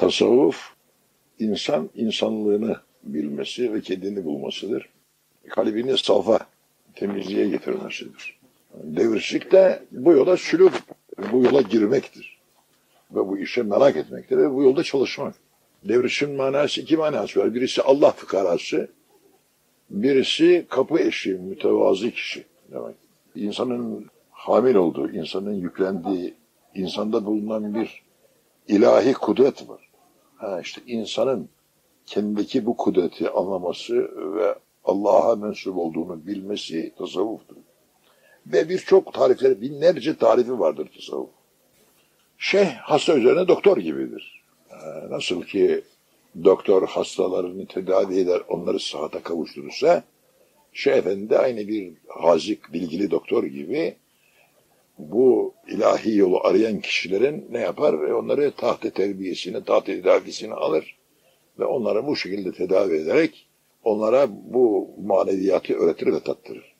Tasavvuf, insan insanlığını bilmesi ve kendini bulmasıdır. Kalbini safa, temizliğe getirmesidir. Devirçlik de bu yola sülük, bu yola girmektir. Ve bu işe merak etmektir ve bu yolda çalışmak. Devrişin manası iki manası var. Birisi Allah fıkarası, birisi kapı eşi, mütevazı kişi demek. İnsanın hamil olduğu, insanın yüklendiği, insanda bulunan bir ilahi kudret var. Ha işte insanın kendindeki bu kudreti anlaması ve Allah'a mensup olduğunu bilmesi tasavvuftur. Ve birçok tarifleri, binlerce tarifi vardır tasavvuf. Şeyh hasta üzerine doktor gibidir. Nasıl ki doktor hastalarını tedavi eder, onları sıhhata kavuşturursa, Şeyh Efendi de aynı bir hazik, bilgili doktor gibi bu ilahi yolu arayan kişilerin ne yapar? E, Onları taht terbiyesini, taht tedavisini alır ve onları bu şekilde tedavi ederek onlara bu maneviyatı öğretir ve tattırır.